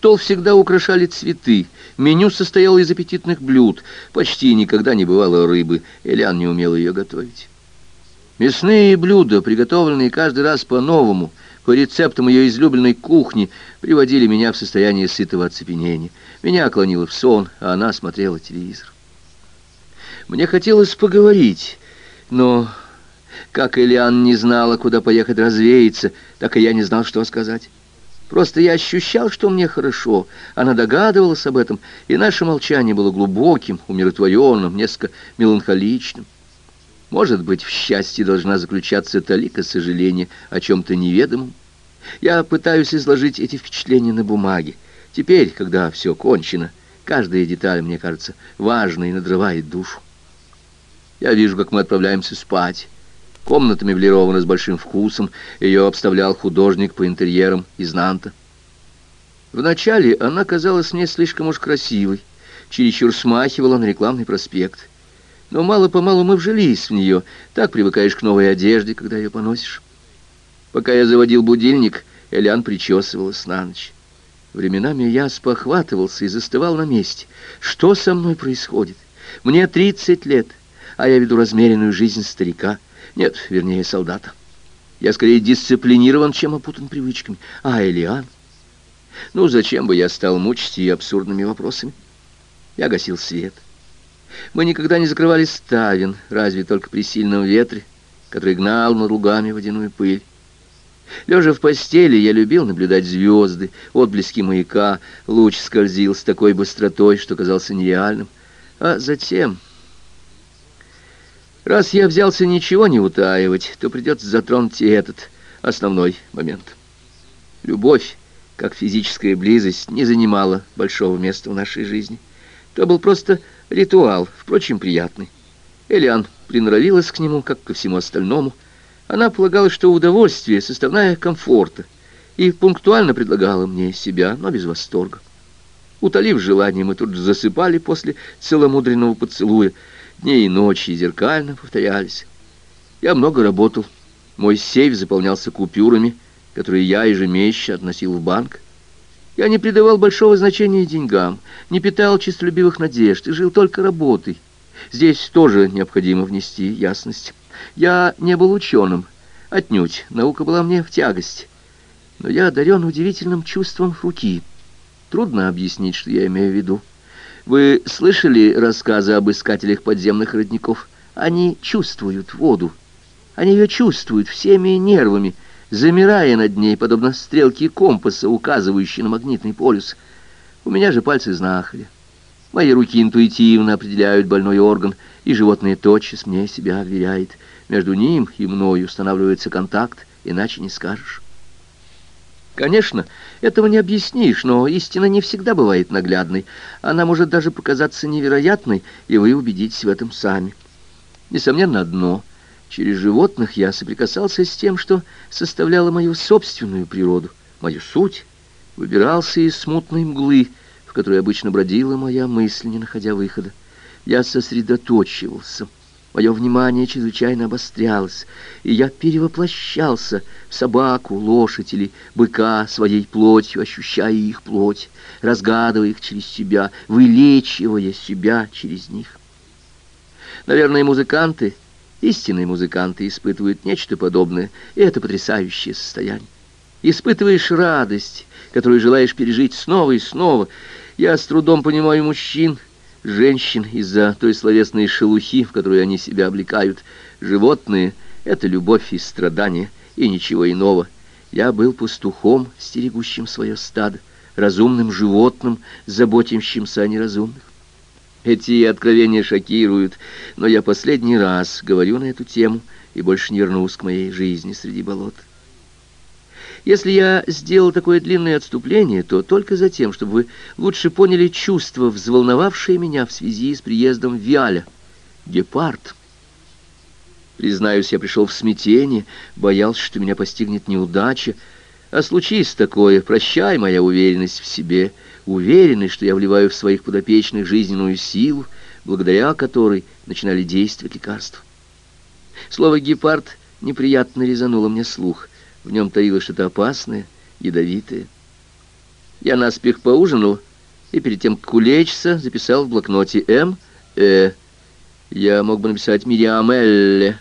Стол всегда украшали цветы, меню состояло из аппетитных блюд, почти никогда не бывало рыбы, Элиан не умел ее готовить. Мясные блюда, приготовленные каждый раз по-новому, по рецептам ее излюбленной кухни, приводили меня в состояние сытого оцепенения. Меня клонило в сон, а она смотрела телевизор. Мне хотелось поговорить, но как Элиан не знала, куда поехать развеяться, так и я не знал, что сказать. Просто я ощущал, что мне хорошо. Она догадывалась об этом, и наше молчание было глубоким, умиротворенным, несколько меланхоличным. Может быть, в счастье должна заключаться талика сожаления о чем-то неведомом. Я пытаюсь изложить эти впечатления на бумаге. Теперь, когда все кончено, каждая деталь, мне кажется, важной и надрывает душу. Я вижу, как мы отправляемся спать. Комната меблирована с большим вкусом, ее обставлял художник по интерьерам из Нанта. Вначале она казалась мне слишком уж красивой, чересчур смахивала на рекламный проспект. Но мало-помалу мы вжились в нее, так привыкаешь к новой одежде, когда ее поносишь. Пока я заводил будильник, Элян причесывалась на ночь. Временами я спохватывался и застывал на месте. Что со мной происходит? Мне тридцать лет, а я веду размеренную жизнь старика — нет, вернее, солдата. Я скорее дисциплинирован, чем опутан привычками. А Элиан? Ну, зачем бы я стал мучить ее абсурдными вопросами? Я гасил свет. Мы никогда не закрывали ставен, разве только при сильном ветре, который гнал над лугами водяную пыль. Лежа в постели, я любил наблюдать звезды, отблески маяка, луч скользил с такой быстротой, что казался нереальным. А затем... Раз я взялся ничего не утаивать, то придется затронуть и этот основной момент. Любовь, как физическая близость, не занимала большого места в нашей жизни. То был просто ритуал, впрочем, приятный. Элиан приноровилась к нему, как ко всему остальному. Она полагала, что удовольствие — составная комфорта, и пунктуально предлагала мне себя, но без восторга. Утолив желание, мы тут же засыпали после целомудренного поцелуя — Дни и ночи зеркально повторялись. Я много работал. Мой сейф заполнялся купюрами, которые я ежемесячно относил в банк. Я не придавал большого значения деньгам, не питал честолюбивых надежд и жил только работой. Здесь тоже необходимо внести ясность. Я не был ученым, отнюдь, наука была мне в тягость. Но я одарен удивительным чувством руки. Трудно объяснить, что я имею в виду. Вы слышали рассказы об искателях подземных родников? Они чувствуют воду. Они ее чувствуют всеми нервами, замирая над ней, подобно стрелке компаса, указывающей на магнитный полюс. У меня же пальцы знахаря. Мои руки интуитивно определяют больной орган, и животное тотчас мне себя вверяет. Между ним и мной устанавливается контакт, иначе не скажешь. Конечно, этого не объяснишь, но истина не всегда бывает наглядной. Она может даже показаться невероятной, и вы убедитесь в этом сами. Несомненно, одно. Через животных я соприкасался с тем, что составляло мою собственную природу, мою суть. Выбирался из смутной мглы, в которой обычно бродила моя мысль, не находя выхода. Я сосредоточивался — Мое внимание чрезвычайно обострялось, и я перевоплощался в собаку, лошадь или быка своей плотью, ощущая их плоть, разгадывая их через себя, вылечивая себя через них. Наверное, музыканты, истинные музыканты, испытывают нечто подобное, и это потрясающее состояние. Испытываешь радость, которую желаешь пережить снова и снова. Я с трудом понимаю мужчин, женщин из-за той словесной шелухи, в которую они себя облекают. Животные — это любовь и страдания, и ничего иного. Я был пастухом, стерегущим свое стадо, разумным животным, заботящимся о неразумных. Эти откровения шокируют, но я последний раз говорю на эту тему и больше не вернусь к моей жизни среди болот. Если я сделал такое длинное отступление, то только за тем, чтобы вы лучше поняли чувства, взволновавшие меня в связи с приездом Виаля. Гепард. Признаюсь, я пришел в смятение, боялся, что меня постигнет неудача. А случись такое, прощай моя уверенность в себе, уверенность, что я вливаю в своих подопечных жизненную силу, благодаря которой начинали действовать лекарства. Слово «гепард» неприятно резануло мне слух — в нем таилось что-то опасное, ядовитое. Я наспех поужинал и перед тем, как улечься, записал в блокноте М. Э. Я мог бы написать Мириам Элле.